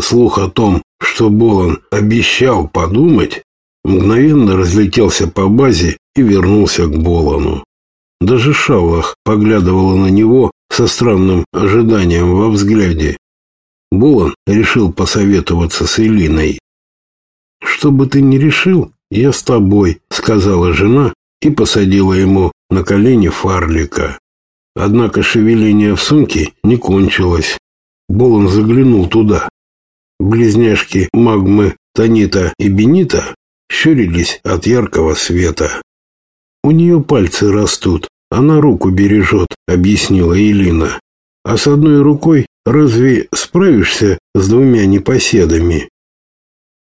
Слух о том, что Болон обещал подумать, мгновенно разлетелся по базе и вернулся к Болону. Даже Шавлах поглядывала на него со странным ожиданием во взгляде. Болон решил посоветоваться с Элиной. «Что бы ты ни решил, я с тобой», — сказала жена и посадила ему на колени фарлика. Однако шевеление в сумке не кончилось. Болон заглянул туда. Близняшки магмы Танита и Бенита щурились от яркого света. «У нее пальцы растут, она руку бережет», — объяснила Элина. «А с одной рукой разве справишься с двумя непоседами?»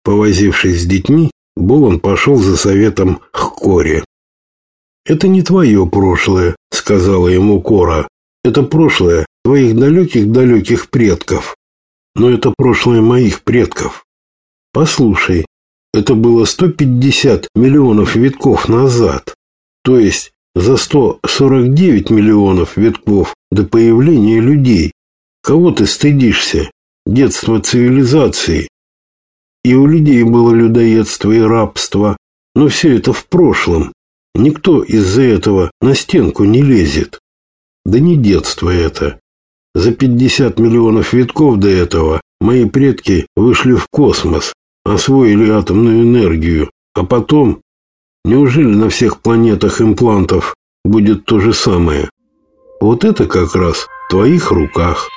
Повозившись с детьми, Болон пошел за советом к Коре. «Это не твое прошлое», — сказала ему Кора. «Это прошлое твоих далеких-далеких предков. Но это прошлое моих предков. Послушай, это было 150 миллионов витков назад, то есть за 149 миллионов витков до появления людей. Кого ты стыдишься? Детство цивилизации. И у людей было людоедство и рабство, но все это в прошлом. Никто из-за этого на стенку не лезет. Да не детство это. За 50 миллионов витков до этого мои предки вышли в космос, освоили атомную энергию, а потом... Неужели на всех планетах имплантов будет то же самое? Вот это как раз в твоих руках».